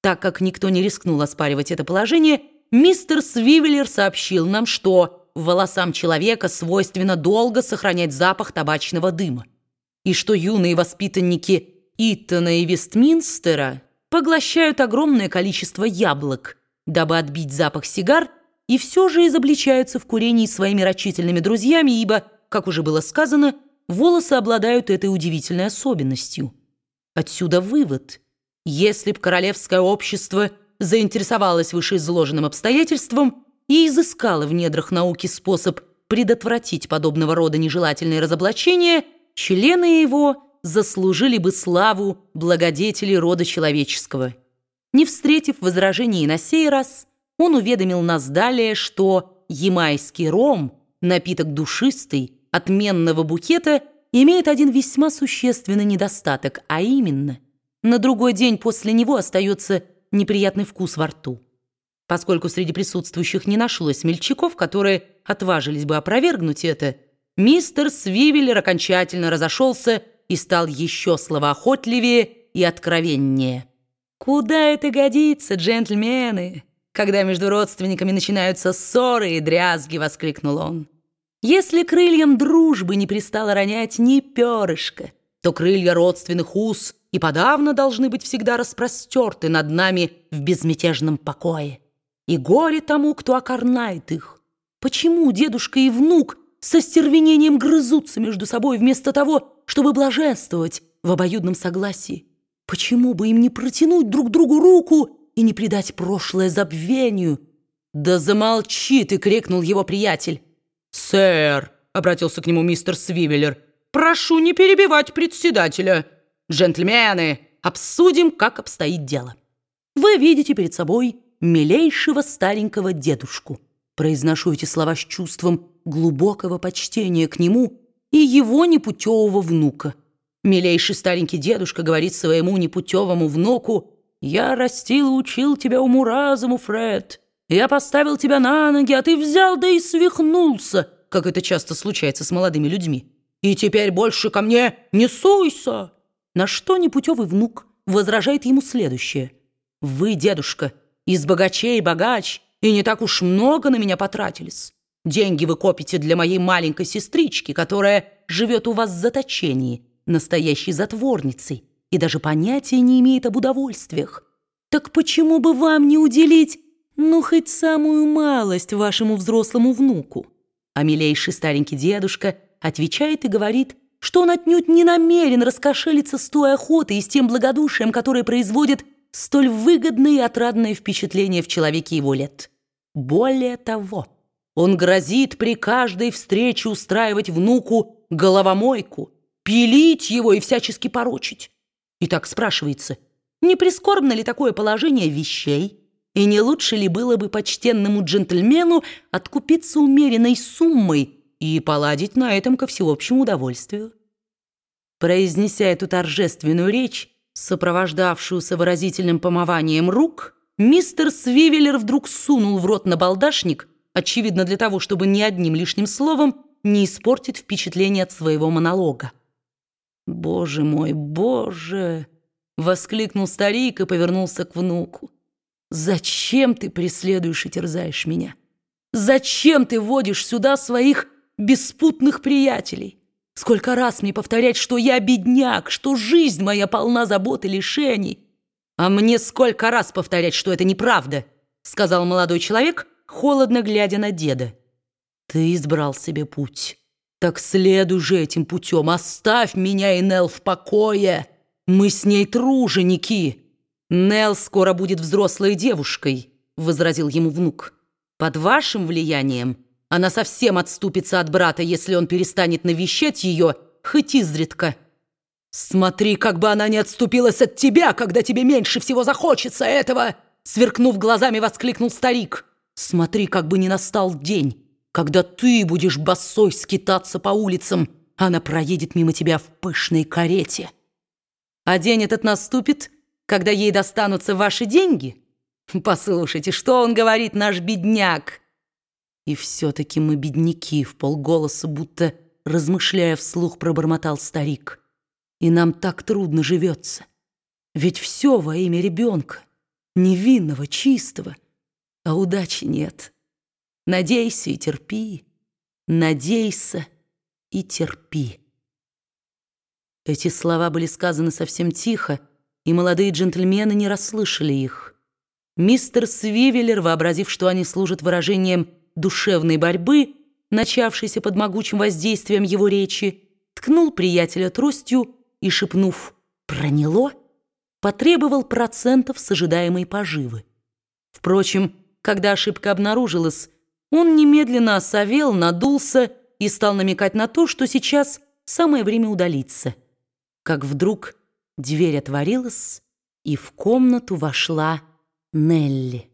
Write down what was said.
Так как никто не рискнул оспаривать это положение, мистер Свивеллер сообщил нам, что волосам человека свойственно долго сохранять запах табачного дыма, и что юные воспитанники Итона и Вестминстера поглощают огромное количество яблок, дабы отбить запах сигар, и все же изобличаются в курении своими рачительными друзьями, ибо, как уже было сказано, волосы обладают этой удивительной особенностью. Отсюда вывод. Если б королевское общество заинтересовалось вышеизложенным обстоятельством и изыскало в недрах науки способ предотвратить подобного рода нежелательные разоблачения, члены его заслужили бы славу благодетелей рода человеческого. Не встретив возражений на сей раз, он уведомил нас далее, что ямайский ром, напиток душистый, отменного букета, имеет один весьма существенный недостаток, а именно, на другой день после него остается неприятный вкус во рту. Поскольку среди присутствующих не нашлось смельчаков, которые отважились бы опровергнуть это, мистер Свивеллер окончательно разошелся и стал еще словоохотливее и откровеннее. «Куда это годится, джентльмены, когда между родственниками начинаются ссоры и дрязги?» — воскликнул он. «Если крыльям дружбы не пристало ронять ни перышка, то крылья родственных уз и подавно должны быть всегда распростерты над нами в безмятежном покое. И горе тому, кто окорнает их. Почему дедушка и внук со стервенением грызутся между собой вместо того, чтобы блаженствовать в обоюдном согласии. Почему бы им не протянуть друг другу руку и не предать прошлое забвению? «Да замолчи ты!» — крикнул его приятель. «Сэр!» — обратился к нему мистер Свивеллер. «Прошу не перебивать председателя. Джентльмены, обсудим, как обстоит дело. Вы видите перед собой милейшего старенького дедушку. Произношу эти слова с чувством глубокого почтения к нему и его непутевого внука. Милейший старенький дедушка говорит своему непутевому внуку, «Я растил и учил тебя уму-разуму, Фред. Я поставил тебя на ноги, а ты взял да и свихнулся, как это часто случается с молодыми людьми. И теперь больше ко мне не суйся!» На что непутевый внук возражает ему следующее. «Вы, дедушка, из богачей богач, и не так уж много на меня потратились. Деньги вы копите для моей маленькой сестрички, которая живет у вас в заточении, настоящей затворницей, и даже понятия не имеет об удовольствиях. Так почему бы вам не уделить, ну, хоть самую малость вашему взрослому внуку? А милейший старенький дедушка отвечает и говорит, что он отнюдь не намерен раскошелиться с той охотой и с тем благодушием, которое производит столь выгодное и отрадное впечатление в человеке его лет. Более того... Он грозит при каждой встрече устраивать внуку головомойку, пилить его и всячески порочить. И так спрашивается, не прискорбно ли такое положение вещей? И не лучше ли было бы почтенному джентльмену откупиться умеренной суммой и поладить на этом ко всеобщему удовольствию? Произнеся эту торжественную речь, сопровождавшуюся выразительным помыванием рук, мистер Свивеллер вдруг сунул в рот набалдашник очевидно для того, чтобы ни одним лишним словом не испортить впечатление от своего монолога. «Боже мой, боже!» — воскликнул старик и повернулся к внуку. «Зачем ты преследуешь и терзаешь меня? Зачем ты водишь сюда своих беспутных приятелей? Сколько раз мне повторять, что я бедняк, что жизнь моя полна забот и лишений? А мне сколько раз повторять, что это неправда?» — сказал молодой человек — холодно глядя на деда. «Ты избрал себе путь. Так следуй же этим путем. Оставь меня и Нел в покое. Мы с ней труженики. Нел скоро будет взрослой девушкой», — возразил ему внук. «Под вашим влиянием она совсем отступится от брата, если он перестанет навещать ее хоть изредка». «Смотри, как бы она не отступилась от тебя, когда тебе меньше всего захочется этого!» Сверкнув глазами, воскликнул старик. Смотри, как бы не настал день, когда ты будешь босой скитаться по улицам, она проедет мимо тебя в пышной карете. А день этот наступит, когда ей достанутся ваши деньги? Послушайте, что он говорит, наш бедняк? И все-таки мы бедняки, в полголоса, будто размышляя вслух, пробормотал старик. И нам так трудно живется. Ведь все во имя ребенка. невинного, чистого, а удачи нет. Надейся и терпи, надейся и терпи. Эти слова были сказаны совсем тихо, и молодые джентльмены не расслышали их. Мистер Свивеллер, вообразив, что они служат выражением душевной борьбы, начавшейся под могучим воздействием его речи, ткнул приятеля тростью и, шепнув «проняло», потребовал процентов с ожидаемой поживы. Впрочем, когда ошибка обнаружилась, он немедленно осовел, надулся и стал намекать на то, что сейчас самое время удалиться. Как вдруг дверь отворилась, и в комнату вошла Нелли.